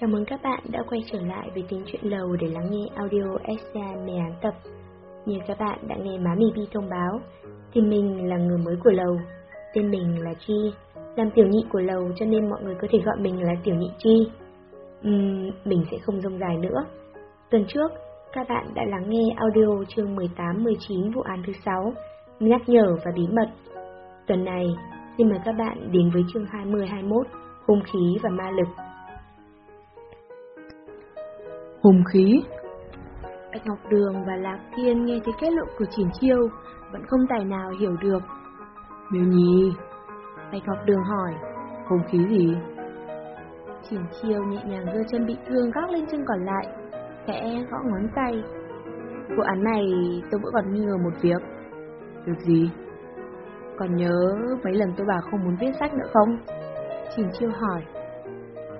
Chào mừng các bạn đã quay trở lại với tiếng chuyện lầu để lắng nghe audio Extra 18 tập. Như các bạn đã nghe má mì bi thông báo, thì mình là người mới của lầu. Tên mình là Chi, làm tiểu nhị của lầu cho nên mọi người có thể gọi mình là tiểu nhị Chi. Uhm, mình sẽ không rông dài nữa. Tuần trước, các bạn đã lắng nghe audio chương 18-19 vụ án thứ 6, nhắc nhở và bí mật. Tuần này, xin mời các bạn đến với chương 20-21, hung khí và ma lực. Hùng khí Bạch Ngọc Đường và Lạc Thiên nghe thấy kết luận của Triển Chiêu, vẫn không tài nào hiểu được. Miêu Nhi Bạch Ngọc Đường hỏi, Hùng khí gì? Triển Chiêu nhẹ nhàng giơ chân bị thương gác lên chân còn lại, khẽ gõ ngón tay. Vụ án này tôi vẫn còn nghi ngờ một việc. Việc gì? Còn nhớ mấy lần tôi bảo không muốn viết sách nữa không? Triển Chiêu hỏi.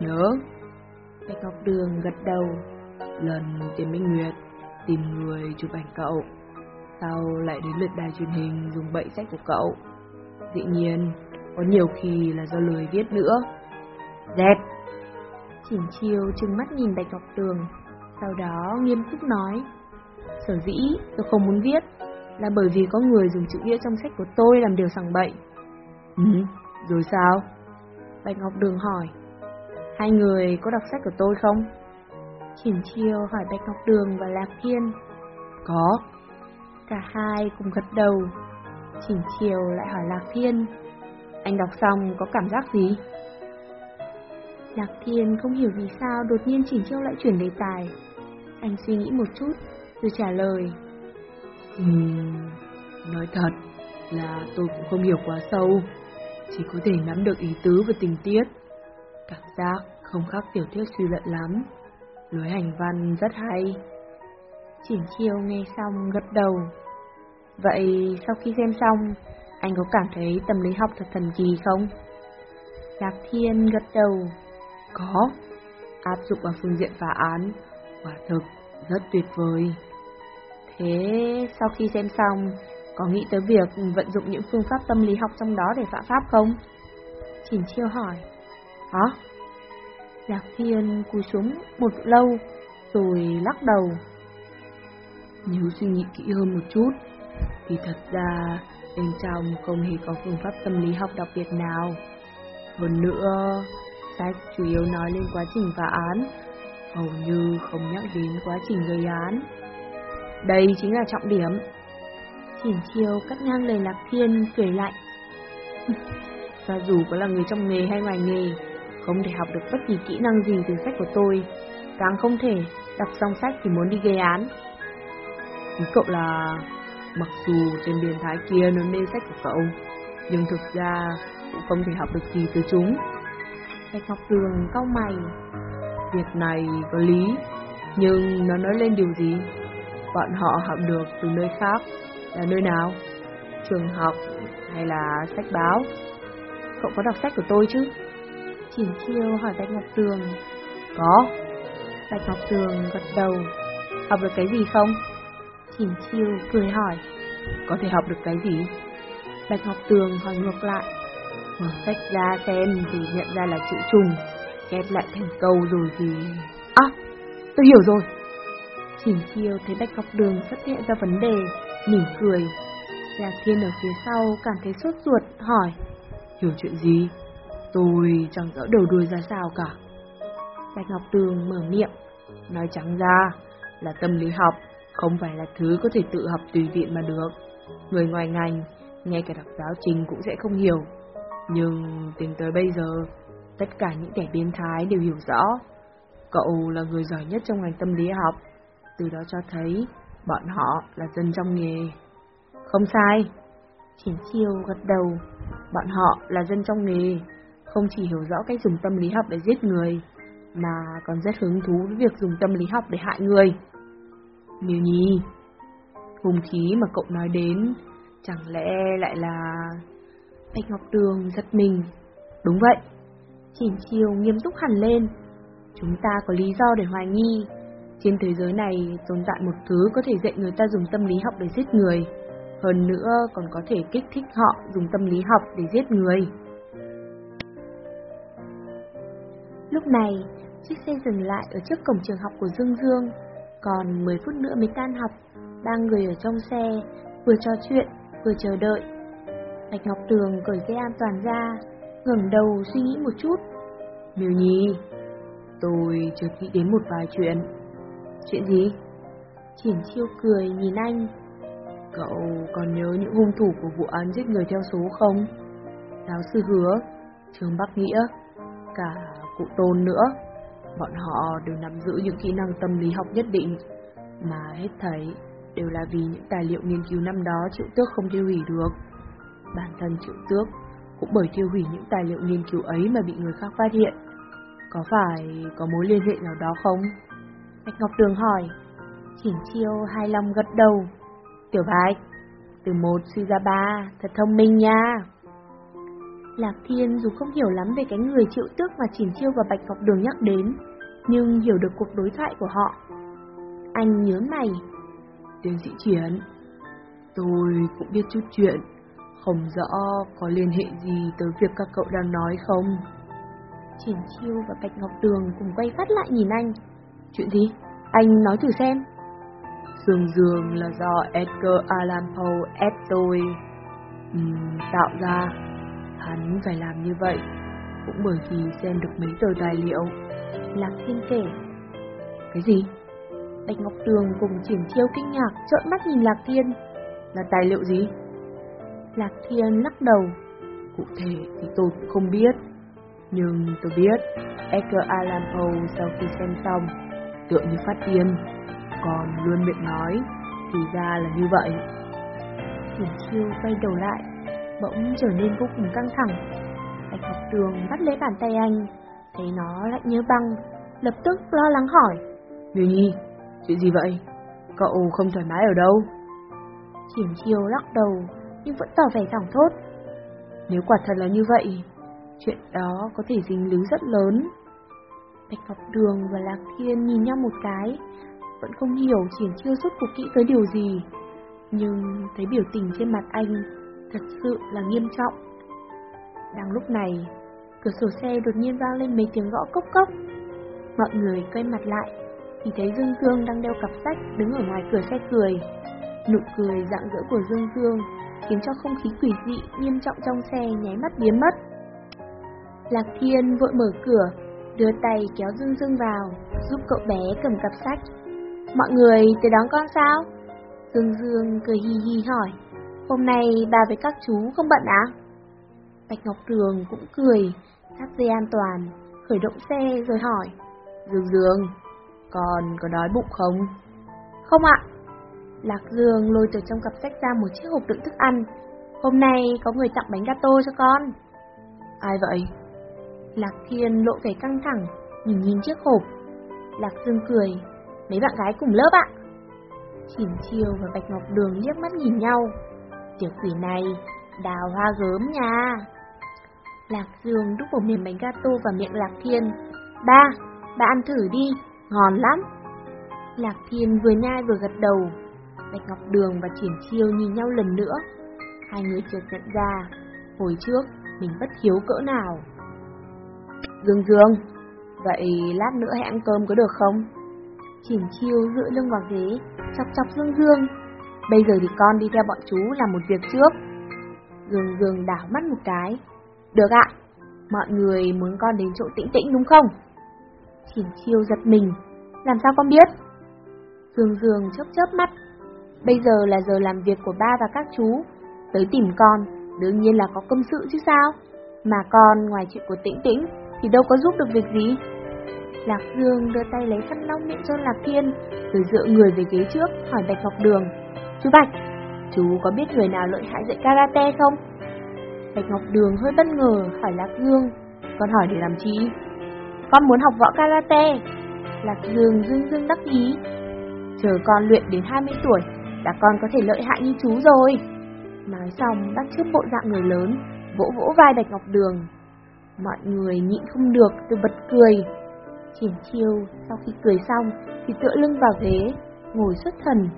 Nhớ. Bạch Ngọc Đường gật đầu. Lần Tiền Minh Nguyệt tìm người chụp ảnh cậu, sau lại đến lượt đài truyền hình dùng bậy sách của cậu. Dĩ nhiên, có nhiều khi là do lời viết nữa. Dẹp! Triển Chiêu trừng mắt nhìn Bạch Ngọc Đường, sau đó nghiêm túc nói. Sở dĩ tôi không muốn viết là bởi vì có người dùng chữ nghĩa trong sách của tôi làm điều sằng bậy. Ừ, rồi sao? Bạch Ngọc Đường hỏi. Hai người có đọc sách của tôi không? Triển Chiêu hỏi Bạch Ngọc Đường và Lạc Thiên. Có. Cả hai cùng gật đầu. Triển Chiêu lại hỏi Lạc Thiên. Anh đọc xong có cảm giác gì? Lạc Thiên không hiểu vì sao đột nhiên Triển Chiêu lại chuyển đề tài. Anh suy nghĩ một chút, rồi trả lời. Ừm, nói thật là tôi cũng không hiểu quá sâu, chỉ có thể nắm được ý tứ và tình tiết. Cảm giác không khác tiểu thuyết suy luận lắm, lối hành văn rất hay. Triển chiêu nghe xong gật đầu. Vậy sau khi xem xong, anh có cảm thấy tâm lý học thật thần kỳ không? Lạc Thiên gật đầu. Có, áp dụng vào phương diện phá án, quả thực rất tuyệt vời. Thế sau khi xem xong, có nghĩ tới việc vận dụng những phương pháp tâm lý học trong đó để phạm pháp không? Triển chiêu hỏi. Hả? Lạc Thiên cúi xuống một lâu, rồi lắc đầu. Nếu suy nghĩ kỹ hơn một chút, thì thật ra bên trong không hề có phương pháp tâm lý học đặc biệt nào. Hơn nữa, sách chủ yếu nói lên quá trình phá án, hầu như không nhắc đến quá trình gây án. Đây chính là trọng điểm. Triển chiêu cắt ngang lời Lạc Thiên, cười lạnh. Cho dù có là người trong nghề hay ngoài nghề, không thể học được bất kỳ kỹ năng gì từ sách của tôi, càng không thể đọc xong sách thì muốn đi gây án. Ý cậu là, mặc dù trên biến thái kia nó mê sách của cậu, nhưng thực ra cũng không thể học được gì từ chúng. Bạch học Đường cau mày. Việc này có lý, nhưng nó nói lên điều gì? Bọn họ học được từ nơi khác, là nơi nào? Trường học hay là sách báo? Cậu có đọc sách của tôi chứ? Triển chiêu hỏi Bạch Ngọc Tường. Có. Bạch Ngọc Tường gật đầu. Học được cái gì không? Triển chiêu cười hỏi. Có thể học được cái gì? Bạch Ngọc Tường hỏi ngược lại. Mở sách ra xem thì nhận ra là chữ trùng, ghép lại thành câu rồi thì... À, tôi hiểu rồi. Triển chiêu thấy Bạch Ngọc Đường xuất hiện ra vấn đề, mỉm cười. Lạc Thiên ở phía sau cảm thấy sốt ruột, hỏi. Hiểu chuyện gì? Tôi chẳng rõ đầu đuôi ra sao cả. Bạch Ngọc tường mở miệng, nói trắng ra là tâm lý học không phải là thứ có thể tự học tùy tiện mà được. Người ngoài ngành, ngay cả đọc giáo trình cũng sẽ không hiểu. Nhưng tính tới bây giờ, tất cả những kẻ biến thái đều hiểu rõ. Cậu là người giỏi nhất trong ngành tâm lý học, từ đó cho thấy bọn họ là dân trong nghề. Không sai. Triển chiêu gật đầu, bọn họ là dân trong nghề, không chỉ hiểu rõ cách dùng tâm lý học để giết người, mà còn rất hứng thú với việc dùng tâm lý học để hại người. Miêu Nhi, hung khí mà cậu nói đến, chẳng lẽ lại là... Bạch Ngọc Đường giật mình. Đúng vậy. Chỉnh chiêu nghiêm túc hẳn lên. Chúng ta có lý do để hoài nghi. Trên thế giới này tồn tại một thứ có thể dạy người ta dùng tâm lý học để giết người. Hơn nữa còn có thể kích thích họ dùng tâm lý học để giết người. Lúc này, chiếc xe dừng lại ở trước cổng trường học của Dương Dương. Còn 10 phút nữa mới tan học, ba người ở trong xe, vừa trò chuyện, vừa chờ đợi. Bạch Ngọc Tường cởi dây an toàn ra, ngẩng đầu suy nghĩ một chút. Miêu Nhi, tôi chợt nghĩ đến một vài chuyện. Chuyện gì? Triển chiêu cười nhìn anh. Cậu còn nhớ những hung thủ của vụ án giết người theo số không? Giáo sư hứa, Trương Bắc Nghĩa, cả cụ tôn nữa. Bọn họ đều nắm giữ những kỹ năng tâm lý học nhất định, mà hết thảy đều là vì những tài liệu nghiên cứu năm đó Triệu Tước không tiêu hủy được. Bản thân Triệu Tước cũng bởi tiêu hủy những tài liệu nghiên cứu ấy mà bị người khác phát hiện. Có phải có mối liên hệ nào đó không? Bạch Ngọc Đường hỏi. Chỉnh chiêu hai lòng gật đầu. Tiểu Bạch, từ một suy ra ba, thật thông minh nha. Lạc Thiên dù không hiểu lắm về cái người triệu tước mà Chỉnh Chiêu và Bạch Ngọc Đường nhắc đến, nhưng hiểu được cuộc đối thoại của họ. Anh nhớ mày. Tiến sĩ Triển, tôi cũng biết chút chuyện, không rõ có liên hệ gì tới việc các cậu đang nói không? Triển Chiêu và Bạch Ngọc Đường cùng quay phát lại nhìn anh. Chuyện gì? Anh nói thử xem. Dương Dương là do Edgar Allan Poe ép tôi um, tạo ra. Hắn phải làm như vậy, cũng bởi vì xem được mấy tờ tài liệu. Lạc Thiên kể. Cái gì? Bạch Ngọc Đường cùng Triển Chiêu kinh ngạc trợn mắt nhìn Lạc Thiên. Là tài liệu gì? Lạc Thiên lắc đầu. Cụ thể thì tôi cũng không biết. Nhưng tôi biết, Edgar Allan Poe sau khi xem xong, tựa như phát điên, còn luôn miệng nói, thì ra là như vậy. Triển chiêu quay đầu lại, bỗng trở nên vô cùng căng thẳng. Bạch học đường bắt lấy bàn tay anh, thấy nó lạnh như băng, lập tức lo lắng hỏi. Như nhi, chuyện gì vậy? Cậu không thoải mái ở đâu? Triển chiêu lắc đầu, nhưng vẫn tỏ vẻ thẳng thốt. Nếu quả thật là như vậy, chuyện đó có thể dính líu rất lớn. Bạch Ngọc Đường và Lạc Thiên nhìn nhau một cái, vẫn không hiểu triển chiêu suốt cuộc kỹ tới điều gì. Nhưng thấy biểu tình trên mặt anh thật sự là nghiêm trọng. Đang lúc này, cửa sổ xe đột nhiên vang lên mấy tiếng gõ cốc cốc. Mọi người quay mặt lại, thì thấy Dương Dương đang đeo cặp sách đứng ở ngoài cửa xe cười. Nụ cười dạng dỡ của Dương Dương khiến cho không khí quỷ dị nghiêm trọng trong xe nháy mắt biến mất. Lạc Thiên vội mở cửa, đưa tay kéo Dương Dương vào, giúp cậu bé cầm cặp sách. Mọi người tới đón con sao? Dương Dương cười hi hi hỏi, hôm nay bà với các chú không bận à? Bạch Ngọc Đường cũng cười, thắt dây an toàn, khởi động xe rồi hỏi. Dương Dương, con có đói bụng không? Không ạ. Lạc Dương lôi từ trong cặp sách ra một chiếc hộp đựng thức ăn. Hôm nay có người tặng bánh gato cho con. Ai vậy? Lạc Thiên lộ vẻ căng thẳng, nhìn nhìn chiếc hộp. Lạc Dương cười, mấy bạn gái cùng lớp ạ. Chỉn chiều và Bạch Ngọc Đường liếc mắt nhìn nhau. Tiểu quỷ này, đào hoa gớm nha. Lạc Dương đút một miếng bánh gato vào miệng Lạc Thiên. Ba, ba ăn thử đi, ngon lắm. Lạc Thiên vừa nhai vừa gật đầu. Bạch Ngọc Đường và Triển Chiêu nhìn nhau lần nữa. Hai người chợt nhận ra, hồi trước mình bất hiếu cỡ nào. Dương Dương, vậy lát nữa hãy ăn cơm có được không? Triển chiêu dựa lưng vào ghế, chọc chọc Dương Dương. Bây giờ thì con đi theo bọn chú làm một việc trước. dường dường đảo mắt một cái. Được ạ, mọi người muốn con đến chỗ tĩnh tĩnh đúng không? Triển chiêu giật mình, làm sao con biết? dường dường chớp chớp mắt. Bây giờ là giờ làm việc của ba và các chú. Tới tìm con, đương nhiên là có công sự chứ sao? Mà con ngoài chuyện của tĩnh tĩnh thì đâu có giúp được việc gì. Lạc Dương đưa tay lấy khăn lau miệng cho Lạc Thiên, rồi dựa người về ghế trước, hỏi Bạch Ngọc Đường. Chú Bạch, chú có biết người nào lợi hại dạy karate không? Bạch Ngọc Đường hơi bất ngờ, hỏi Lạc Dương. Con hỏi để làm chi? Con muốn học võ karate. Lạc Dương dương dương đắc ý. Chờ con luyện đến 20 tuổi, là con có thể lợi hại như chú rồi. Nói xong, bắt trước bộ dạng người lớn, vỗ vỗ vai Bạch Ngọc Đường. Mọi người nhịn không được, từ bật cười. Triển chiêu sau khi cười xong thì tựa lưng vào ghế, ngồi xuất thần,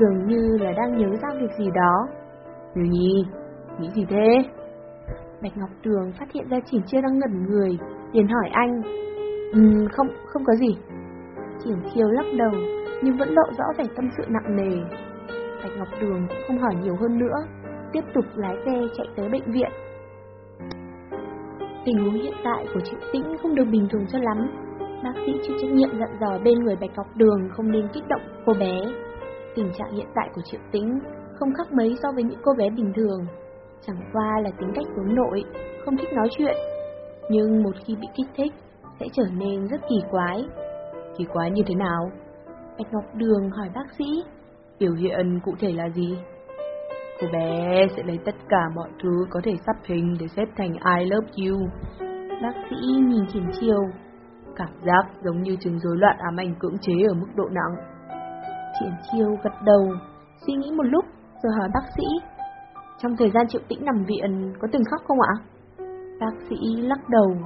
dường như là đang nhớ ra việc gì đó. Nhiều nhi, nghĩ gì thế? Bạch Ngọc Đường phát hiện ra Triển chiêu đang ngẩn người, liền hỏi anh. Ừm, không, không có gì. Triển chiêu lắc đầu, nhưng vẫn lộ rõ vẻ tâm sự nặng nề. Bạch Ngọc Đường cũng không hỏi nhiều hơn nữa, tiếp tục lái xe chạy tới bệnh viện. Tình huống hiện tại của chị Tĩnh không được bình thường cho lắm. Bác sĩ chịu trách nhiệm dặn dò bên người Bạch Ngọc Đường không nên kích động cô bé. Tình trạng hiện tại của Triệu Tĩnh không khác mấy so với những cô bé bình thường. Chẳng qua là tính cách hướng nội, không thích nói chuyện. Nhưng một khi bị kích thích, sẽ trở nên rất kỳ quái. Kỳ quái như thế nào? Bạch Ngọc Đường hỏi bác sĩ. Biểu hiện cụ thể là gì? Cô bé sẽ lấy tất cả mọi thứ có thể sắp hình để xếp thành I love you. Bác sĩ nhìn triển chiều. Cảm giác giống như chứng rối loạn ám ảnh cưỡng chế ở mức độ nặng. Triển chiêu gật đầu, suy nghĩ một lúc rồi hỏi bác sĩ. Trong thời gian triệu tĩnh nằm viện có từng khóc không ạ? Bác sĩ lắc đầu.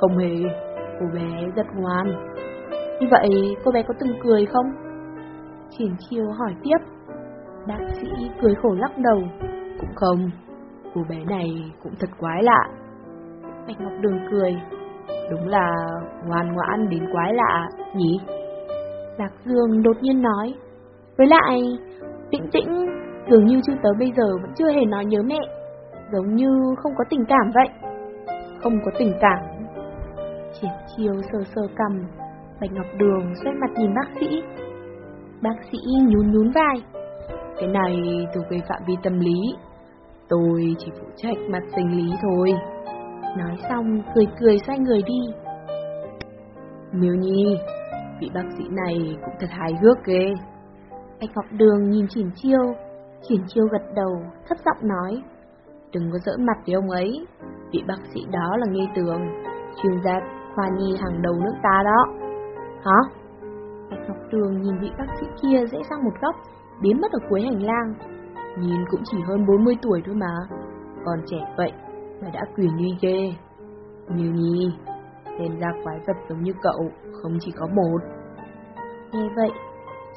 Không hề, cô bé rất ngoan. Như vậy cô bé có từng cười không? Triển chiêu hỏi tiếp. Bác sĩ cười khổ lắc đầu. Cũng không, cô bé này cũng thật quái lạ. Bạch Ngọc Đường cười. Đúng là ngoan ngoãn đến quái lạ, nhỉ? Lạc Dương đột nhiên nói. Với lại, tĩnh tĩnh dường như chưa tới bây giờ vẫn chưa hề nói nhớ mẹ. Giống như không có tình cảm vậy. Không có tình cảm. Triển chiều sờ sờ cầm, Bạch Ngọc Đường xoay mặt nhìn bác sĩ. Bác sĩ nhún nhún vai. Cái này thuộc về phạm vi tâm lý. Tôi chỉ phụ trách mặt sinh lý thôi. Nói xong, cười cười xoay người đi. Miêu Nhi, vị bác sĩ này cũng thật hài hước ghê. anh Ngọc Đường nhìn Triển Chiêu, Triển Chiêu gật đầu, thấp giọng nói. Đừng có dỡ mặt với ông ấy, vị bác sĩ đó là nghi tường, chuyên gia khoa nhi hàng đầu nước ta đó. Hả? Bạch Ngọc Đường nhìn vị bác sĩ kia dễ sang một góc, biến mất ở cuối hành lang. Nhìn cũng chỉ hơn 40 tuổi thôi mà, còn trẻ vậy mà đã quyền uy ghê. Như Nhi, tên ra quái vật giống như cậu, không chỉ có một. Nghe vậy,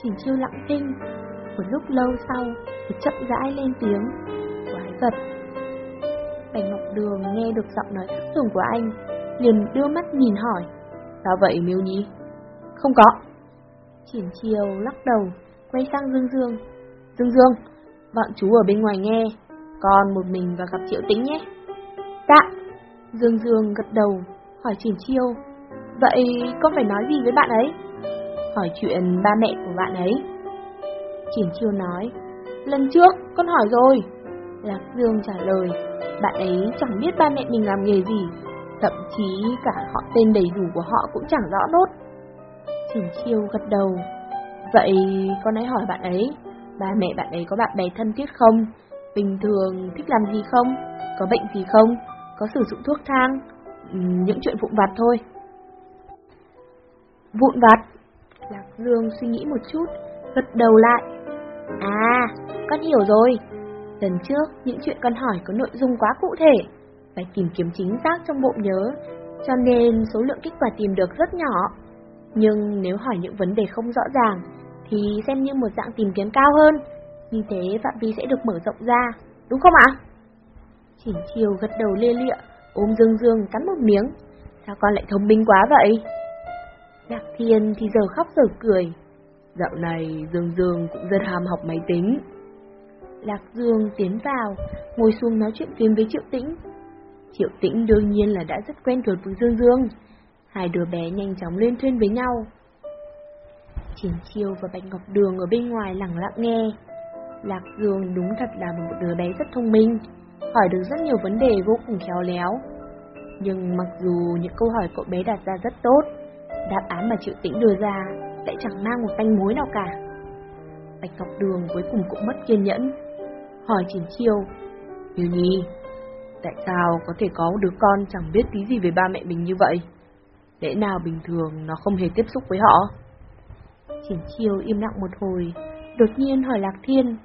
Trình Chiêu lặng thinh, một lúc lâu sau thì chậm rãi lên tiếng, quái vật. Bạch Ngọc Đường nghe được giọng nói khác thường của anh, liền đưa mắt nhìn hỏi, sao vậy Miêu Nhi? Không có. Triển Chiêu lắc đầu, quay sang Dương Dương. Dương Dương, bọn chú ở bên ngoài nghe, con một mình và gặp Triệu Tĩnh nhé. Dạ. Dương Dương gật đầu, hỏi Triển Chiêu. Vậy con phải nói gì với bạn ấy? Hỏi chuyện ba mẹ của bạn ấy. Triển Chiêu nói, lần trước con hỏi rồi. Lạc Dương trả lời, bạn ấy chẳng biết ba mẹ mình làm nghề gì, thậm chí cả họ tên đầy đủ của họ cũng chẳng rõ nốt. Triển Chiêu gật đầu, vậy con hãy hỏi bạn ấy, ba mẹ bạn ấy có bạn bè thân thiết không? Bình thường thích làm gì không? Có bệnh gì không? Có sử dụng thuốc thang? những chuyện vụn vặt thôi. Vụn vặt? Lạc Dương suy nghĩ một chút, gật đầu lại. À, con hiểu rồi. Lần trước, những chuyện con hỏi có nội dung quá cụ thể, phải tìm kiếm chính xác trong bộ nhớ, cho nên số lượng kết quả tìm được rất nhỏ. Nhưng nếu hỏi những vấn đề không rõ ràng, thì xem như một dạng tìm kiếm cao hơn, như thế phạm vi sẽ được mở rộng ra, đúng không ạ? Chỉnh chiều gật đầu lê lịa, ôm Dương Dương cắn một miếng. Sao con lại thông minh quá vậy? Lạc Thiên thì giờ khóc giờ cười. Dạo này Dương Dương cũng rất ham học máy tính. Lạc Dương tiến vào, ngồi xuống nói chuyện phim với Triệu Tĩnh. Triệu Tĩnh đương nhiên là đã rất quen thuộc với Dương Dương. Hai đứa bé nhanh chóng lên thuyền với nhau. Triển Chiêu và Bạch Ngọc Đường ở bên ngoài lặng lặng nghe. Lạc Dương đúng thật là một đứa bé rất thông minh, hỏi được rất nhiều vấn đề vô cùng khéo léo. Nhưng mặc dù những câu hỏi cậu bé đặt ra rất tốt, đáp án mà Triệu Tĩnh đưa ra lại chẳng mang một tanh mối nào cả. Bạch Ngọc Đường cuối cùng cũng mất kiên nhẫn, hỏi Triển Chiêu. Tiểu Nhi, tại sao có thể có đứa con chẳng biết tí gì về ba mẹ mình như vậy? Lẽ nào bình thường nó không hề tiếp xúc với họ? Triển Chiêu im lặng một hồi, đột nhiên hỏi Lạc Thiên.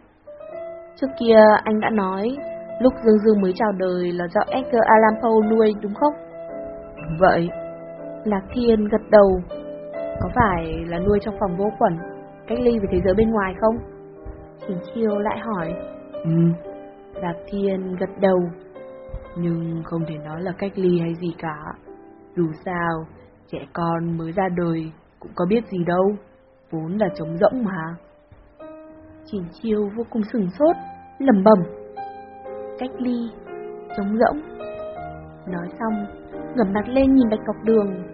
Trước kia anh đã nói, lúc Dương Dương mới chào đời là do Edgar Allan Poe nuôi đúng không? Đúng vậy. Lạc Thiên gật đầu. Có phải là nuôi trong phòng vô khuẩn, cách ly với thế giới bên ngoài không? Triển Chiêu lại hỏi. Ừ. Lạc Thiên gật đầu. Nhưng không thể nói là cách ly hay gì cả. Dù sao, Trẻ con mới ra đời cũng có biết gì đâu, vốn là trống rỗng mà. Triển chiêu vô cùng sừng sốt, lẩm bẩm. Cách ly, trống rỗng. Nói xong, ngẩng mặt lên nhìn Bạch Ngọc Đường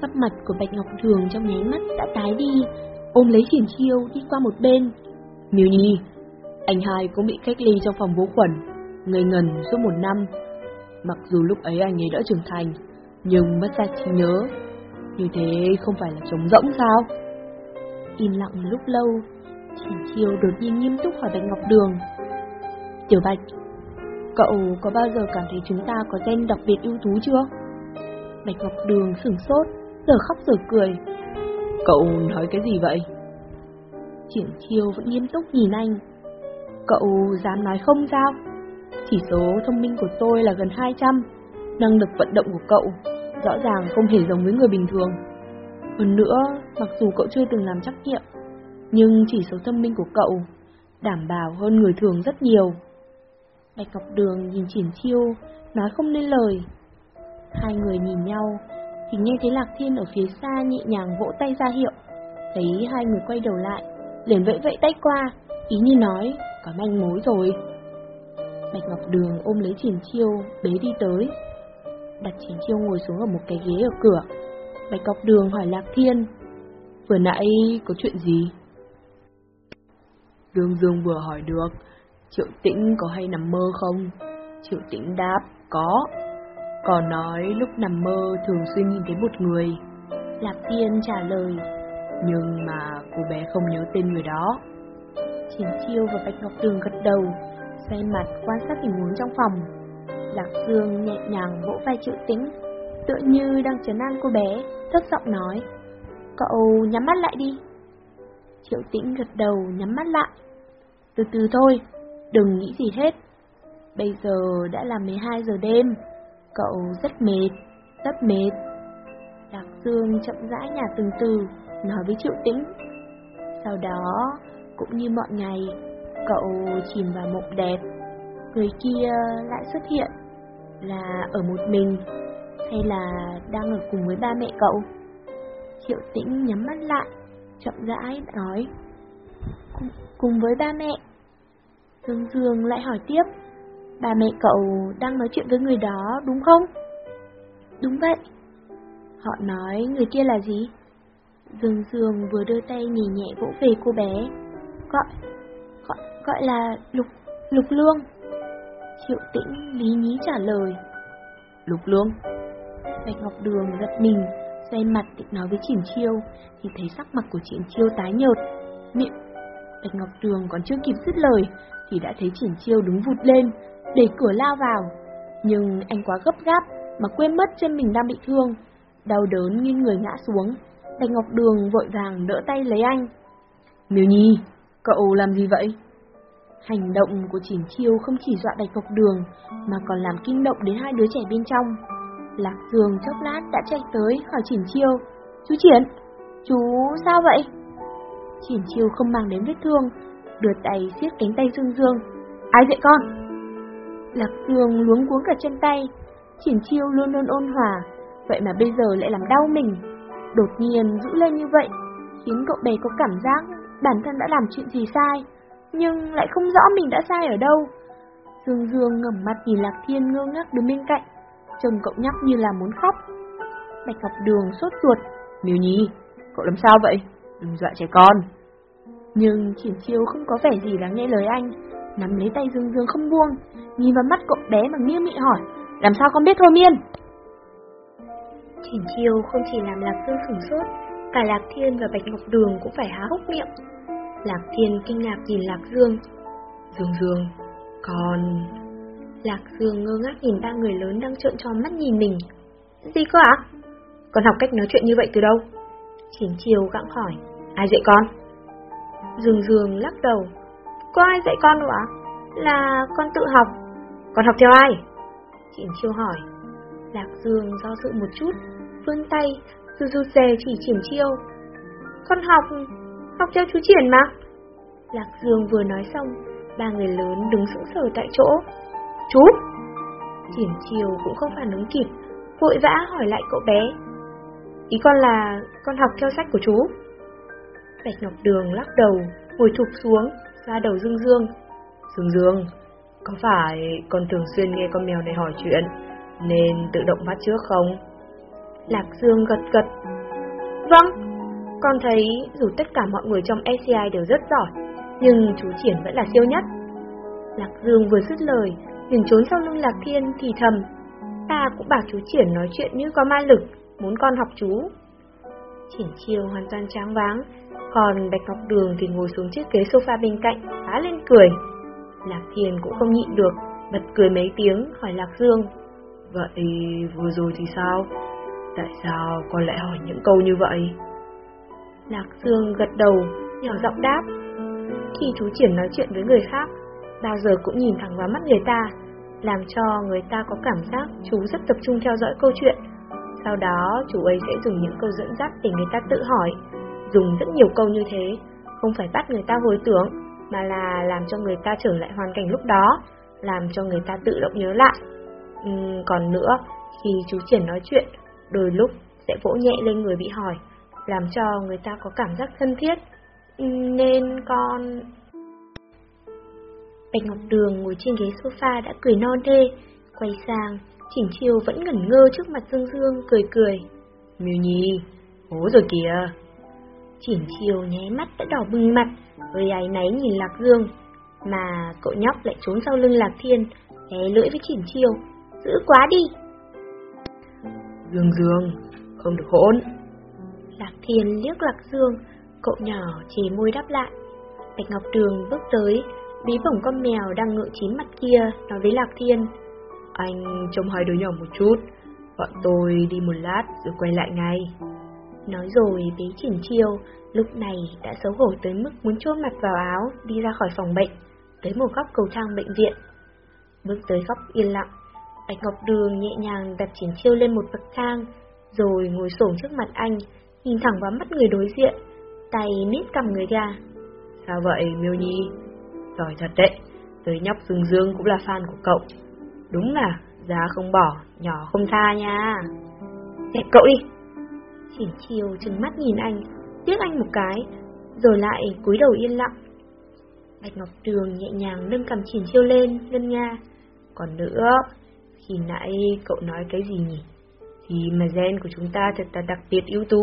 sắp mặt của Bạch Ngọc Đường trong nháy mắt đã tái đi, ôm lấy triển chiêu đi qua một bên. Miêu Nhi, anh hai cũng bị cách ly trong phòng vô khuẩn, ngây ngần suốt một năm. Mặc dù lúc ấy anh ấy đã trưởng thành, nhưng mất ra trí nhớ. Như thế không phải là trống rỗng sao? Im lặng một lúc lâu, Triển chiêu đột nhiên nghiêm túc hỏi Bạch Ngọc Đường. Tiểu Bạch, cậu có bao giờ cảm thấy chúng ta có gen đặc biệt ưu tú chưa? Bạch Ngọc Đường sửng sốt, giờ khóc giờ cười. Cậu nói cái gì vậy? Triển chiêu vẫn nghiêm túc nhìn anh. Cậu dám nói không sao? Chỉ số thông minh của tôi là gần 200, năng lực vận động của cậu rõ ràng không hề giống với người bình thường. Hơn nữa, mặc dù cậu chưa từng làm trắc nghiệm, nhưng chỉ số thông minh của cậu đảm bảo hơn người thường rất nhiều. Bạch Ngọc Đường nhìn Triển Chiêu, nói không nên lời. Hai người nhìn nhau, thì nghe thấy Lạc Thiên ở phía xa nhẹ nhàng vỗ tay ra hiệu. Thấy hai người quay đầu lại, liền vẫy vẫy tay qua, ý như nói, có manh mối rồi. Bạch Ngọc Đường ôm lấy Triển Chiêu, bế đi tới. Đặt Triển Chiêu ngồi xuống ở một cái ghế ở cửa. Bạch Ngọc Đường hỏi Lạc Thiên, vừa nãy có chuyện gì? Dương Dương vừa hỏi được, Triệu Tĩnh có hay nằm mơ không? Triệu Tĩnh đáp, có. Còn nói lúc nằm mơ thường xuyên nhìn thấy một người. Lạc Thiên trả lời, nhưng mà cô bé không nhớ tên người đó. Triển Chiêu và Bạch Ngọc Đường gật đầu, xoay mặt quan sát tình huống trong phòng. Lạc Dương nhẹ nhàng vỗ vai Triệu Tĩnh, tựa như đang trấn an cô bé, thấp giọng nói, cậu nhắm mắt lại đi. Triệu Tĩnh gật đầu nhắm mắt lại. Từ từ thôi, đừng nghĩ gì hết. Bây giờ đã là 12 giờ đêm, cậu rất mệt, rất mệt. Lạc Dương chậm rãi nhà từng từ, nói với Triệu Tĩnh. Sau đó, cũng như mọi ngày, cậu chìm vào mộng đẹp. Người kia lại xuất hiện, là ở một mình, hay là đang ở cùng với ba mẹ cậu? Triệu Tĩnh nhắm mắt lại, chậm rãi nói. Cùng, cùng với ba mẹ. Dương Dương lại hỏi tiếp. Ba mẹ cậu đang nói chuyện với người đó đúng không? Đúng vậy. Họ nói người kia là gì? Dương Dương vừa đưa tay nhẹ nhẹ vỗ về cô bé. Gọi, gọi, gọi là Lục, Lục Lương. Triệu tĩnh lý nhí trả lời. Lục Lương? Bạch Ngọc Đường giật mình, xoay mặt định nói với Triển Chiêu, thì thấy sắc mặt của Triển Chiêu tái nhợt. Miệng Bạch Ngọc Đường còn chưa kịp dứt lời, thì đã thấy Triển Chiêu đứng vụt lên, để cửa lao vào. Nhưng anh quá gấp gáp mà quên mất chân mình đang bị thương, đau đớn nghiêng người ngã xuống. Bạch Ngọc Đường vội vàng đỡ tay lấy anh. Miêu Nhi, cậu làm gì vậy? Hành động của Triển Chiêu không chỉ dọa Bạch Ngọc Đường, mà còn làm kinh động đến hai đứa trẻ bên trong. Lạc Dương chốc lát đã chạy tới hỏi Triển Chiêu. Chú Triển, chú sao vậy? Triển Chiêu không mang đến vết thương, đưa tay siết cánh tay Dương Dương. Ai dạy con? Lạc Dương luống cuống cả chân tay. Triển Chiêu luôn luôn ôn hòa, vậy mà bây giờ lại làm đau mình. Đột nhiên giữ lên như vậy, khiến cậu bé có cảm giác bản thân đã làm chuyện gì sai, nhưng lại không rõ mình đã sai ở đâu. Dương Dương ngẩng mặt nhìn Lạc Thiên ngơ ngác đứng bên cạnh, trông cậu nhóc như là muốn khóc. Bạch Ngọc Đường sốt ruột. Miêu Nhi, cậu làm sao vậy? Đừng dọa trẻ con. Nhưng Triển Chiêu không có vẻ gì lắng nghe lời anh, nắm lấy tay Dương Dương không buông, nhìn vào mắt cậu bé bằng nghiêm nghị hỏi, làm sao con biết thôi miên? Triển Chiêu không chỉ làm Lạc Dương sửng sốt, cả Lạc Thiên và Bạch Ngọc Đường cũng phải há hốc miệng. Lạc Thiên kinh ngạc nhìn Lạc Dương. Dương Dương, con... Lạc Dương ngơ ngác nhìn ba người lớn đang trợn tròn mắt nhìn mình. Gì cơ ạ? Con học cách nói chuyện như vậy từ đâu? Triển Chiêu gặng hỏi. Ai dạy con? Dương Dương lắc đầu. Có ai dạy con đâu ạ? Là con tự học. Con học theo ai? Triển Chiêu hỏi. Lạc Dương do dự một chút, vươn tay, rụt rụt rè chỉ Triển Chiêu. Con học, học theo chú Triển mà. Lạc Dương vừa nói xong, ba người lớn đứng sững sờ tại chỗ. Chú! Triển Chiêu cũng không phản ứng kịp, vội vã hỏi lại cậu bé. Ý con là con học theo sách của chú. Bạch Ngọc Đường lắc đầu, ngồi thụp xuống, ra đầu Dương Dương. Dương Dương, có phải con thường xuyên nghe con mèo này hỏi chuyện, nên tự động bắt trước không? Lạc Dương gật gật. Vâng, con thấy dù tất cả mọi người trong SCI đều rất giỏi, nhưng chú Triển vẫn là siêu nhất. Lạc Dương vừa dứt lời, liền trốn sau lưng Lạc Thiên thì thầm. Ta cũng bảo chú Triển nói chuyện như có ma lực, muốn con học chú. Triển chiều hoàn toàn tráng váng, còn Bạch Ngọc Đường thì ngồi xuống chiếc ghế sofa bên cạnh, phá lên cười. Lạc Thiên cũng không nhịn được, bật cười mấy tiếng, hỏi Lạc Dương. Vậy vừa rồi thì sao? Tại sao con lại hỏi những câu như vậy? Lạc Dương gật đầu, nhỏ giọng đáp. Khi chú Triển nói chuyện với người khác, bao giờ cũng nhìn thẳng vào mắt người ta, làm cho người ta có cảm giác chú rất tập trung theo dõi câu chuyện. Sau đó, chú ấy sẽ dùng những câu dẫn dắt để người ta tự hỏi, dùng rất nhiều câu như thế, không phải bắt người ta hồi tưởng, mà là làm cho người ta trở lại hoàn cảnh lúc đó, làm cho người ta tự động nhớ lại. Uhm, còn nữa, khi chú Triển nói chuyện, đôi lúc sẽ vỗ nhẹ lên người bị hỏi, làm cho người ta có cảm giác thân thiết. Nên con... Bạch Ngọc Đường ngồi trên ghế sofa đã cười non thê, quay sang, Chỉnh Chiêu vẫn ngẩn ngơ trước mặt Dương Dương, cười cười. Miêu Nhi, hố rồi kìa. Chỉnh Chiêu nháy mắt đã đỏ bừng mặt, với áy náy nhìn Lạc Dương, mà cậu nhóc lại trốn sau lưng Lạc Thiên, hé lưỡi với Chỉnh Chiêu, giữ quá đi. Dương Dương, không được hỗn. Lạc Thiên liếc Lạc Dương, cậu nhỏ chỉ môi đáp lại. Bạch Ngọc Đường bước tới, bí bổng con mèo đang ngựa chín mặt kia, nói với Lạc Thiên. Anh trông hai đứa nhỏ một chút, bọn tôi đi một lát rồi quay lại ngay. Nói rồi bế chỉnh chiêu, lúc này đã xấu hổ tới mức muốn chôn mặt vào áo, đi ra khỏi phòng bệnh, tới một góc cầu thang bệnh viện. Bước tới góc yên lặng, Bạch Ngọc Đường nhẹ nhàng đặt chỉnh chiêu lên một bậc thang, rồi ngồi xổm trước mặt anh, nhìn thẳng vào mắt người đối diện, tay nít cầm người ra. Sao vậy, Miêu Nhi? Giỏi thật đấy, tới nhóc Dương Dương cũng là fan của cậu. Đúng là, già không bỏ, nhỏ không tha nha. Dẹp cậu đi chỉnh chiều trừng mắt nhìn anh, tiếc anh một cái, rồi lại cúi đầu yên lặng. Bạch Ngọc Đường nhẹ nhàng nâng cầm chỉnh chiêu lên, ngân nga. Còn nữa, khi nãy cậu nói cái gì nhỉ? Thì mà gen của chúng ta thật là đặc biệt ưu tú.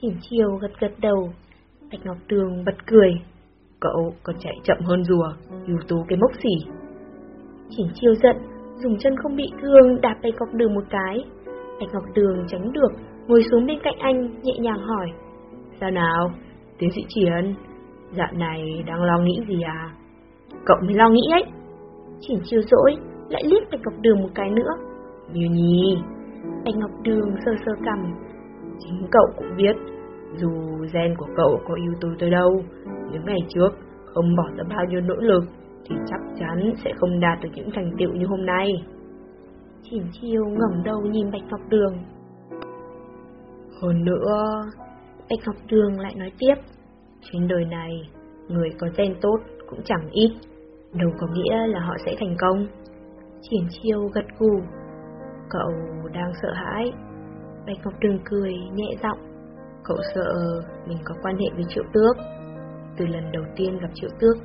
chỉnh chiều gật gật đầu, Bạch Ngọc Đường bật cười. Cậu còn chạy chậm hơn rùa, ưu tú cái mốc xỉ. chỉnh chiều giận, dùng chân không bị thương đạp Bạch Ngọc Đường một cái. Bạch Ngọc Đường tránh được, ngồi xuống bên cạnh anh, nhẹ nhàng hỏi. Sao nào, tiến sĩ Triển, dạo này đang lo nghĩ gì à? Cậu mới lo nghĩ ấy. Chỉn chiều dỗi, lại liếc Bạch Ngọc Đường một cái nữa. Miêu Nhi. Bạch Ngọc Đường sơ sơ cầm. Chính cậu cũng biết, dù gen của cậu có ưu tú tới đâu, những ngày trước không bỏ ra bao nhiêu nỗ lực, thì chắc chắn sẽ không đạt được những thành tựu như hôm nay. Chỉn chiêu ngẩng đầu nhìn Bạch Ngọc Đường. Hơn nữa, Bạch Ngọc Đường lại nói tiếp, trên đời này, người có gen tốt cũng chẳng ít, đâu có nghĩa là họ sẽ thành công. Triển chiêu gật gù. Cậu đang sợ hãi. Bạch Ngọc Đường cười, nhẹ giọng. Cậu sợ mình có quan hệ với Triệu Tước. Từ lần đầu tiên gặp Triệu Tước,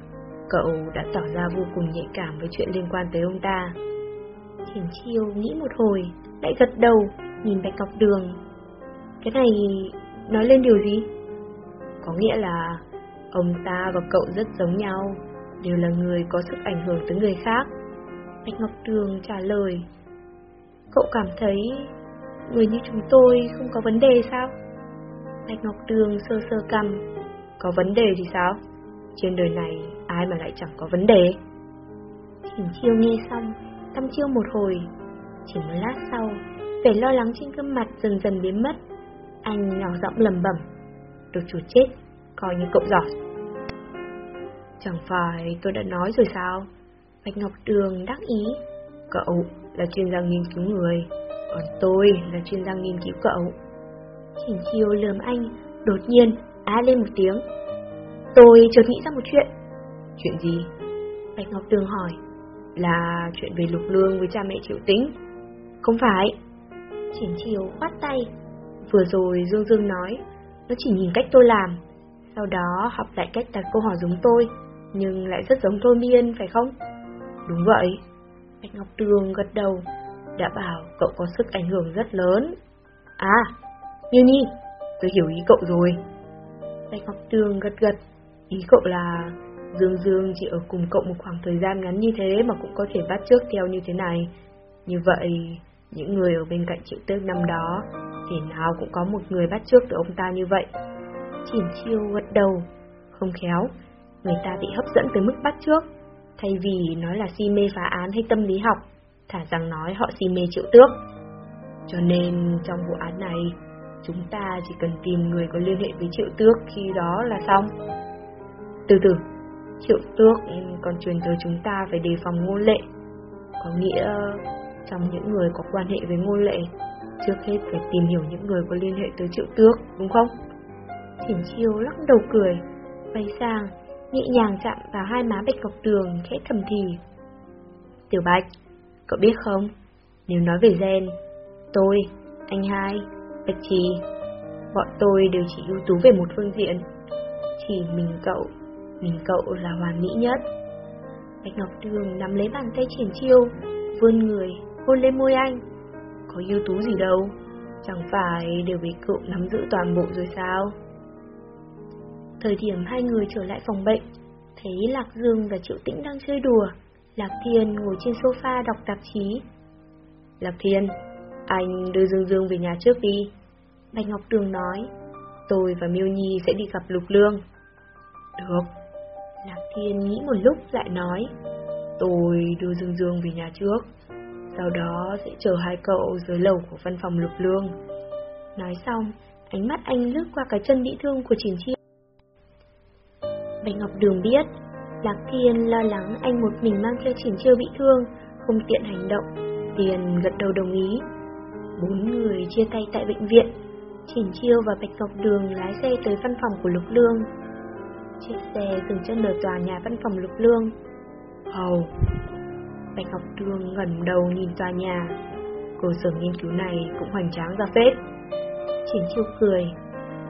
cậu đã tỏ ra vô cùng nhạy cảm với chuyện liên quan tới ông ta. Triển chiêu nghĩ một hồi, lại gật đầu, nhìn Bạch Ngọc Đường. Cái này nói lên điều gì? Có nghĩa là ông ta và cậu rất giống nhau, đều là người có sức ảnh hưởng tới người khác. Bạch Ngọc Đường trả lời. Cậu cảm thấy người như chúng tôi không có vấn đề sao? Bạch Ngọc Đường sơ sơ cầm. Có vấn đề thì sao? Trên đời này ai mà lại chẳng có vấn đề? Chỉnh chiêu nghe xong, tâm chiêu một hồi. Chỉ một lát sau, vẻ lo lắng trên gương mặt dần dần biến mất. Anh nhỏ giọng lầm bẩm. được chuột chết, coi như cậu giỏi. Chẳng phải tôi đã nói rồi sao? Bạch Ngọc Đường đắc ý. Cậu là chuyên gia nghiên cứu người, còn tôi là chuyên gia nghiên cứu cậu. Chỉnh chiều lườm anh, đột nhiên á lên một tiếng. Tôi chợt nghĩ ra một chuyện. Chuyện gì? Bạch Ngọc Đường hỏi. Là chuyện về lục lương với cha mẹ triệu tính. Không phải, Chỉnh chiều khoát tay. Vừa rồi Dương Dương nói, nó chỉ nhìn cách tôi làm, sau đó học lại cách đặt câu hỏi giống tôi, nhưng lại rất giống tôi Miên, phải không? Đúng vậy. Bạch Ngọc tường gật đầu, đã bảo cậu có sức ảnh hưởng rất lớn. À, Miêu Nhi, tôi hiểu ý cậu rồi. Bạch Ngọc tường gật gật, ý cậu là Dương Dương chỉ ở cùng cậu một khoảng thời gian ngắn như thế mà cũng có thể bắt trước theo như thế này. Như vậy, những người ở bên cạnh triệu tước năm đó, thì nào cũng có một người bắt trước được ông ta như vậy. Triển chiêu gật đầu, không khéo, người ta bị hấp dẫn tới mức bắt trước, thay vì nói là si mê phá án hay tâm lý học, thả rằng nói họ si mê triệu tước. Cho nên trong vụ án này, chúng ta chỉ cần tìm người có liên hệ với triệu tước khi đó là xong. Từ từ, triệu tước còn truyền tới chúng ta phải đề phòng ngôn lệ. Có nghĩa trong những người có quan hệ với ngôn lệ, trước hết phải tìm hiểu những người có liên hệ tới triệu tước, đúng không? Triển chiêu lắc đầu cười, bay sang, nhẹ nhàng chạm vào hai má bạch ngọc đường, khẽ thầm thì. Tiểu bạch, cậu biết không, nếu nói về gen, tôi, anh hai, bạch trì, bọn tôi đều chỉ ưu tú về một phương diện. Chỉ mình cậu, mình cậu là hoàn mỹ nhất. Bạch Ngọc Đường nắm lấy bàn tay triển chiêu, vươn người, hôn lên môi anh. Có ưu tú gì đâu, chẳng phải đều bị cậu nắm giữ toàn bộ rồi sao? Thời điểm hai người trở lại phòng bệnh, thấy Lạc Dương và Triệu Tĩnh đang chơi đùa. Lạc Thiên ngồi trên sofa đọc tạp chí. Lạc Thiên, anh đưa Dương Dương về nhà trước đi. Bạch Ngọc Đường nói, tôi và Miêu Nhi sẽ đi gặp Lục Lương. Được. Lạc Thiên nghĩ một lúc lại nói, tôi đưa Dương Dương về nhà trước. Sau đó sẽ chờ hai cậu dưới lầu của văn phòng Lục Lương. Nói xong, ánh mắt anh lướt qua cái chân bị thương của Triển Chi. Bạch Ngọc Đường biết, Lạc Thiên lo lắng anh một mình mang theo Triển Chiêu bị thương, không tiện hành động, liền gật đầu đồng ý. Bốn người chia tay tại bệnh viện, Triển Chiêu và Bạch Ngọc Đường lái xe tới văn phòng của Lục Lương. Chiếc xe dừng chân ở tòa nhà văn phòng Lục Lương. Hầu! Bạch Ngọc Đường ngẩn đầu nhìn tòa nhà. Cơ sở nghiên cứu này cũng hoành tráng ra phết. Triển Chiêu cười.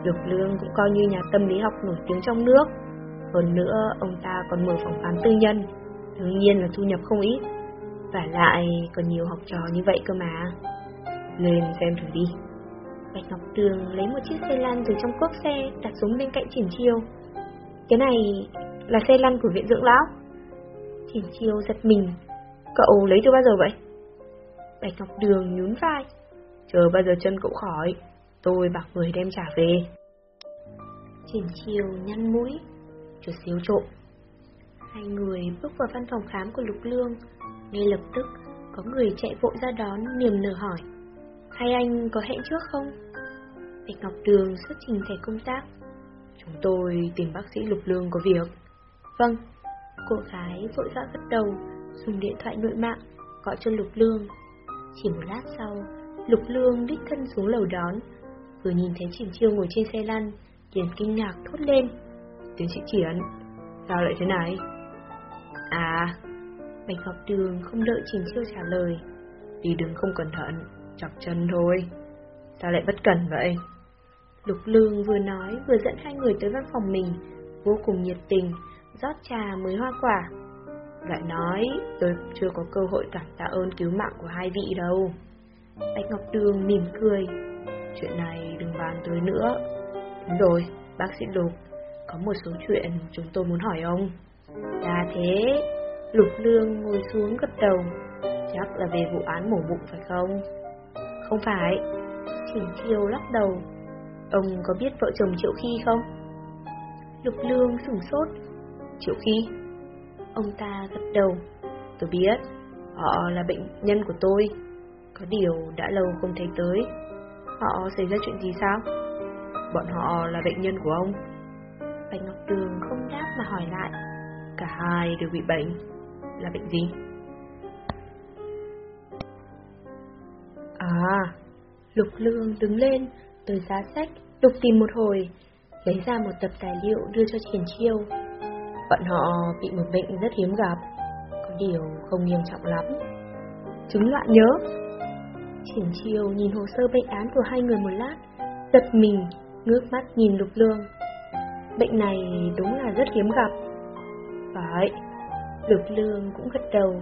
Lục Lương cũng coi như nhà tâm lý học nổi tiếng trong nước. Hơn nữa, ông ta còn mở phòng khám tư nhân, đương nhiên là thu nhập không ít. Và lại còn nhiều học trò như vậy cơ mà. Lên xem thử đi. Bạch Ngọc Đường lấy một chiếc xe lăn từ trong cốp xe đặt xuống bên cạnh Triển Chiêu. Cái này là xe lăn của viện dưỡng lão. Triển Chiêu giật mình. Cậu lấy từ bao giờ vậy? Bạch Ngọc Đường nhún vai. Chờ bao giờ chân cậu khỏi, tôi bảo người đem trả về. Triển Chiêu nhăn mũi, chuột xíu trộm. Hai người bước vào văn phòng khám của Lục Lương, ngay lập tức có người chạy vội ra đón niềm nở hỏi. Hai anh có hẹn trước không? Bạch Ngọc Đường xuất trình thẻ công tác. Chúng tôi tìm bác sĩ Lục Lương có việc. Vâng, cô gái vội vã gật đầu, dùng điện thoại nội mạng, gọi cho Lục Lương. Chỉ một lát sau, Lục Lương đích thân xuống lầu đón, vừa nhìn thấy Triển Chiêu ngồi trên xe lăn, liền kinh ngạc thốt lên. Tiến sĩ Triển, sao lại thế này? À, Bạch Ngọc Đường không đợi Triển Chiêu trả lời. Đi đường không cẩn thận, chọc chân thôi. Sao lại bất cẩn vậy? Lục Lương vừa nói vừa dẫn hai người tới văn phòng mình, vô cùng nhiệt tình, rót trà mới hoa quả. Lại nói, tôi chưa có cơ hội cảm tạ ơn cứu mạng của hai vị đâu. Bạch Ngọc Đường mỉm cười. Chuyện này đừng bàn tới nữa. Đúng rồi, bác sĩ Lục, có một số chuyện chúng tôi muốn hỏi ông. Là thế, Lục Lương ngồi xuống gật đầu. Chắc là về vụ án mổ bụng phải không? Không phải. Chỉnh chiêu lắc đầu. Ông có biết vợ chồng Triệu Khi không? Lục Lương sửng sốt. Triệu Khi? Ông ta gật đầu. Tôi biết, họ là bệnh nhân của tôi. Có điều đã lâu không thấy tới. Họ xảy ra chuyện gì sao? Bọn họ là bệnh nhân của ông. Bạch Ngọc Đường không đáp mà hỏi lại. Cả hai đều bị bệnh. Là bệnh gì? À, Lục Lương đứng lên, tới giá sách, lục tìm một hồi, lấy ra một tập tài liệu đưa cho Triển Chiêu. Bọn họ bị một bệnh rất hiếm gặp, có điều không nghiêm trọng lắm. Chứng loạn nhớ. Triển chiều nhìn hồ sơ bệnh án của hai người một lát, giật mình, ngước mắt nhìn lục lương. Bệnh này đúng là rất hiếm gặp. Phải, lục lương cũng gật đầu.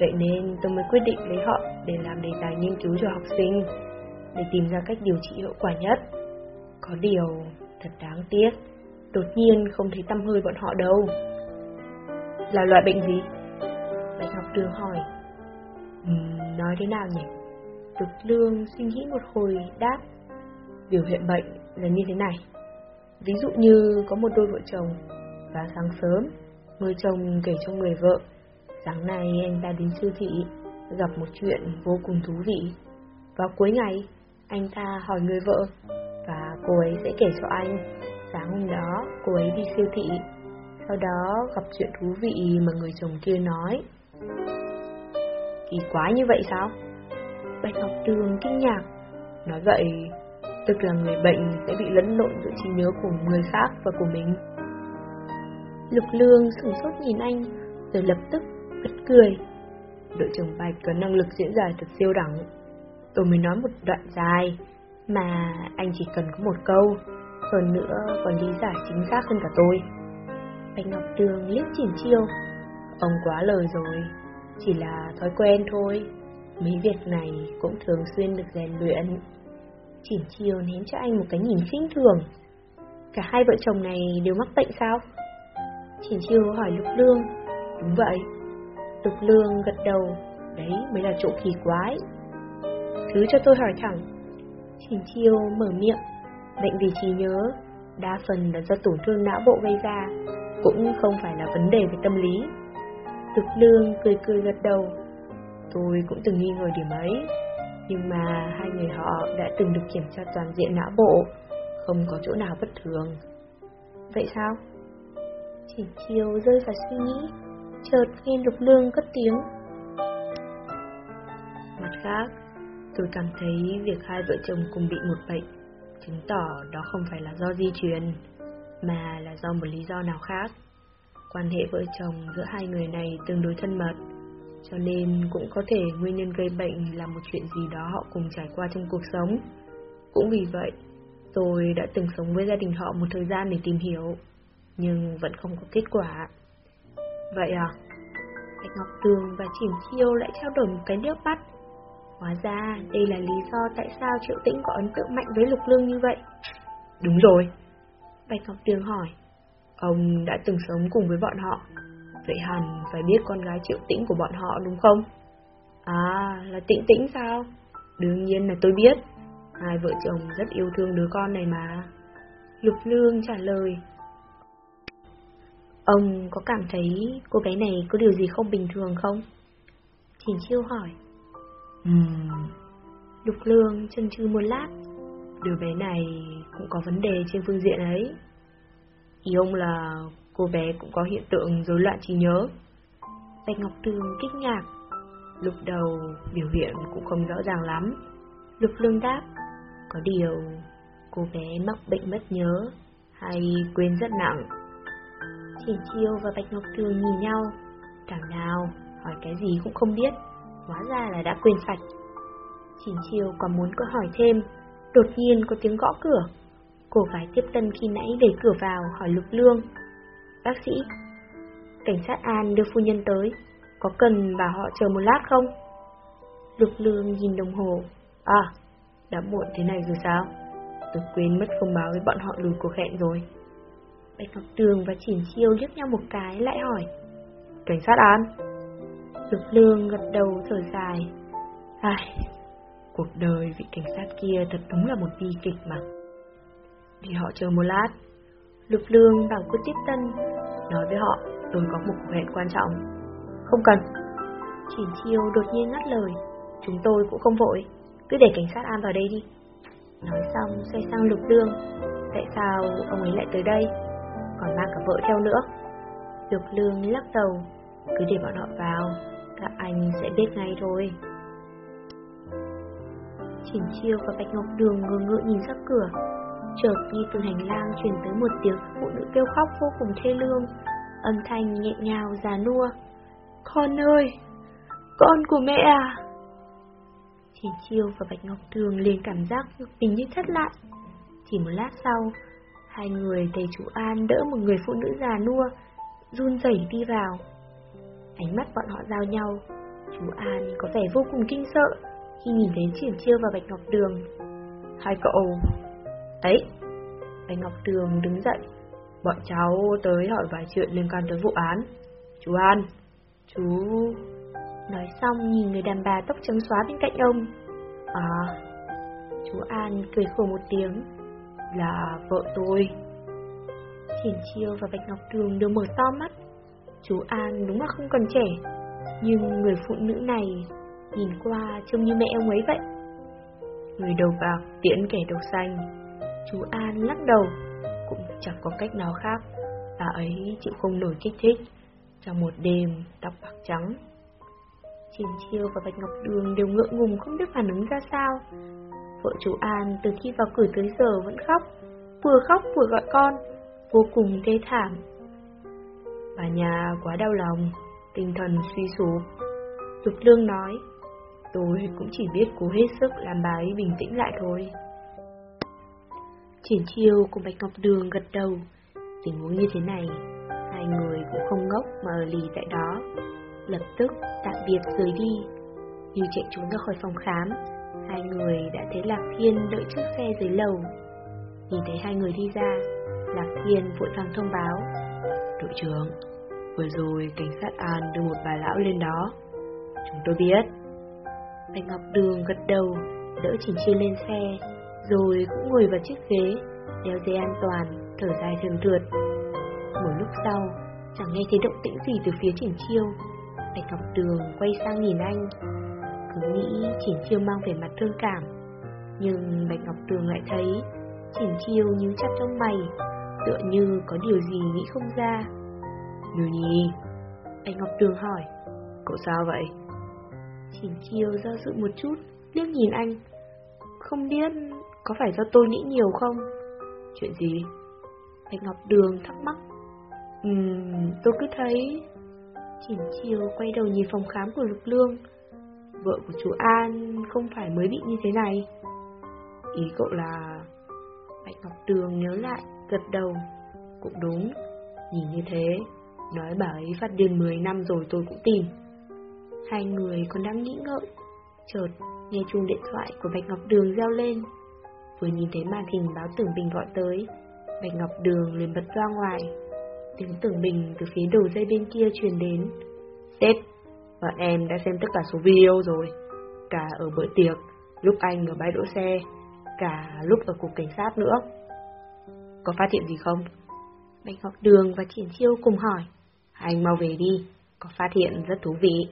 Vậy nên tôi mới quyết định lấy họ để làm đề tài nghiên cứu cho học sinh, để tìm ra cách điều trị hiệu quả nhất. Có điều, thật đáng tiếc, đột nhiên không thấy tâm hơi bọn họ đâu. Là loại bệnh gì? Bạch Ngọc Đường hỏi. Uhm, nói thế nào nhỉ? Dục Lương suy nghĩ một hồi đáp. Biểu hiện bệnh là như thế này. Ví dụ như có một đôi vợ chồng, và sáng sớm, người chồng kể cho người vợ, sáng nay anh ta đến siêu thị, gặp một chuyện vô cùng thú vị. Vào cuối ngày, anh ta hỏi người vợ, và cô ấy sẽ kể cho anh. Sáng hôm đó, cô ấy đi siêu thị, sau đó gặp chuyện thú vị mà người chồng kia nói. Kỳ quái như vậy sao? Bạch Ngọc Đường kinh ngạc. Nói vậy, tức là người bệnh sẽ bị lẫn lộn giữa trí nhớ của người khác và của mình. Lục Lương sửng sốt nhìn anh, rồi lập tức bật cười. Đội trưởng Bạch có năng lực diễn giải thật siêu đẳng. Tôi mới nói một đoạn dài, mà anh chỉ cần có một câu, hơn nữa còn lý giải chính xác hơn cả tôi. Bạch Ngọc Đường liếc chỉn chiêu. Ông quá lời rồi, chỉ là thói quen thôi. Mấy việc này cũng thường xuyên được rèn luyện. Chỉn chiêu ném cho anh một cái nhìn khinh thường. Cả hai vợ chồng này đều mắc bệnh sao? Chỉn chiêu hỏi Lục Lương. Đúng vậy. Lục Lương gật đầu. Đấy mới là chỗ kỳ quái. Thứ cho tôi hỏi thẳng. triển chiêu mở miệng. Bệnh vì trí nhớ, đa phần là do tổn thương não bộ gây ra, cũng không phải là vấn đề về tâm lý. Thực Lương cười cười gật đầu. Tôi cũng từng nghi ngờ điểm ấy, nhưng mà hai người họ đã từng được kiểm tra toàn diện não bộ, không có chỗ nào bất thường. Vậy sao? Chỉ chiều rơi vào suy nghĩ, chợt nghe Lục Lương cất tiếng. Mặt khác, tôi cảm thấy việc hai vợ chồng cùng bị một bệnh, chứng tỏ đó không phải là do di truyền, mà là do một lý do nào khác. Quan hệ vợ chồng giữa hai người này tương đối thân mật, cho nên cũng có thể nguyên nhân gây bệnh là một chuyện gì đó họ cùng trải qua trong cuộc sống. Cũng vì vậy, tôi đã từng sống với gia đình họ một thời gian để tìm hiểu, nhưng vẫn không có kết quả. Vậy à? Bạch Ngọc Tường và Triển Chiêu lại trao đổi một cái nước mắt. Hóa ra đây là lý do tại sao Triệu Tĩnh có ấn tượng mạnh với Lục Lương như vậy. Đúng rồi. Bạch Ngọc Tường hỏi. Ông đã từng sống cùng với bọn họ, vậy hẳn phải biết con gái triệu tĩnh của bọn họ đúng không? À, là tĩnh tĩnh sao? Đương nhiên là tôi biết, hai vợ chồng rất yêu thương đứa con này mà. Lục Lương trả lời. Ông có cảm thấy cô bé này có điều gì không bình thường không? Trình Chiêu hỏi. Lục Lương chân chư một lát. Đứa bé này cũng có vấn đề trên phương diện ấy. Ý ông là cô bé cũng có hiện tượng rối loạn trí nhớ. Bạch Ngọc Tường kích ngạc. Lúc đầu biểu hiện cũng không rõ ràng lắm. Lục Lương đáp, có điều cô bé mắc bệnh mất nhớ hay quên rất nặng. Triển Chiêu và Bạch Ngọc Tường nhìn nhau, thằng nào hỏi cái gì cũng không biết, hóa ra là đã quên sạch. Chín Chiêu còn muốn có hỏi thêm, đột nhiên có tiếng gõ cửa. Cô gái tiếp tân khi nãy đẩy cửa vào hỏi Lục Lương. Bác sĩ, cảnh sát An đưa phu nhân tới, có cần bảo họ chờ một lát không? Lục Lương nhìn đồng hồ. À, đã muộn thế này rồi sao? Tôi quên mất không báo với bọn họ lùi cuộc hẹn rồi. Bạch Ngọc Tường và Chỉn Chiêu liếc nhau một cái lại hỏi. Cảnh sát An? Lục Lương gật đầu thở dài. Ai, cuộc đời vị cảnh sát kia thật đúng là một bi kịch mà. Để họ chờ một lát. Lục Lương bảo cô tiếp tân, nói với họ tôi có một cuộc hẹn quan trọng. Không cần. Chỉ chiêu đột nhiên ngắt lời, chúng tôi cũng không vội, cứ để cảnh sát an vào đây đi. Nói xong xoay sang Lục Lương, tại sao ông ấy lại tới đây, còn mang cả vợ theo nữa. Lục Lương lắc đầu, cứ để bọn họ vào, các anh sẽ biết ngay thôi. Chỉnh chiêu và Bạch Ngọc Đường ngơ ngỡ nhìn ra cửa, Chợt nghe từ hành lang truyền tới một tiếng phụ nữ kêu khóc vô cùng thê lương, âm thanh nhẹ nhàng già nua. Con ơi, con của mẹ à! Triển Chiêu và Bạch Ngọc đường liền cảm giác mình như thất lại. Chỉ một lát sau, hai người thấy chú An đỡ một người phụ nữ già nua, run rẩy đi vào. Ánh mắt bọn họ giao nhau, chú An có vẻ vô cùng kinh sợ khi nhìn thấy Triển Chiêu và Bạch Ngọc Đường. Hai cậu... Ấy! Bạch Ngọc Đường đứng dậy, bọn cháu tới hỏi vài chuyện liên quan tới vụ án. Chú An, chú... Nói xong nhìn người đàn bà tóc trắng xóa bên cạnh ông. À, chú An cười khổ một tiếng, là vợ tôi. Triển Chiêu và Bạch Ngọc Đường đều mở to mắt. Chú An đúng là không còn trẻ, nhưng người phụ nữ này nhìn qua trông như mẹ ông ấy vậy. Người đầu bạc tiễn kẻ đầu xanh. Chú An lắc đầu, cũng chẳng có cách nào khác. Bà ấy chịu không nổi kích thích trong một đêm tóc bạc trắng. Triển Chiêu và Bạch Ngọc Đường đều ngượng ngùng không biết phản ứng ra sao. Vợ chú An từ khi vào cửa tới giờ vẫn khóc, vừa khóc vừa gọi con, vô cùng thê thảm. Bà nhà quá đau lòng, tinh thần suy sụp. Dục Lương nói, tôi cũng chỉ biết cố hết sức làm bà ấy bình tĩnh lại thôi. Triển Chiêu cùng Bạch Ngọc Đường gật đầu, tình huống như thế này, hai người cũng không ngốc mà ở lì tại đó lập tức tạm biệt rời đi. Như chạy trốn ra khỏi phòng khám, hai người đã thấy Lạc Thiên đợi chiếc xe dưới lầu. Nhìn thấy hai người đi ra, Lạc Thiên vội vàng thông báo. Đội trưởng, vừa rồi cảnh sát An đưa một bà lão lên đó. Chúng tôi biết. Bạch Ngọc Đường gật đầu, đỡ Trình Chiêu lên xe, rồi cũng ngồi vào chiếc ghế, đeo dây an toàn, thở dài thường thượt. Một lúc sau, chẳng nghe thấy động tĩnh gì từ phía Trình Chiêu. Bạch Ngọc Đường quay sang nhìn anh Cứ nghĩ Trình Chiêu mang vẻ mặt thương cảm Nhưng Bạch Ngọc Đường lại thấy Trình Chiêu nhíu chặt trong mày Tựa như có điều gì nghĩ không ra. Như nhì Bạch Ngọc Đường hỏi. Cậu sao vậy? Triển Chiêu do dự một chút liếc nhìn anh. Không biết có phải do tôi nghĩ nhiều không? Chuyện gì? Bạch Ngọc Đường thắc mắc. Ừm, tôi cứ thấy. Triển chiều quay đầu nhìn phòng khám của Lục Lương. Vợ của chú An không phải mới bị như thế này. Ý cậu là... Bạch Ngọc Đường nhớ lại, gật đầu Cũng đúng, nhìn như thế Nói bà ấy phát điên 10 năm rồi tôi cũng tìm Hai người còn đang nghĩ ngợi Chợt, nghe chuông điện thoại của Bạch Ngọc Đường reo lên Vừa nhìn thấy màn hình báo tưởng bình gọi tới Bạch Ngọc Đường liền bật ra ngoài Tiếng tưởng bình từ phía đầu dây bên kia truyền đến. Sếp, bọn em đã xem tất cả số video rồi. Cả ở bữa tiệc, lúc anh ở bãi đỗ xe, cả lúc ở cục cảnh sát nữa. Có phát hiện gì không? Bạch Ngọc Đường và Triển Chiêu cùng hỏi. Anh mau về đi, có phát hiện rất thú vị.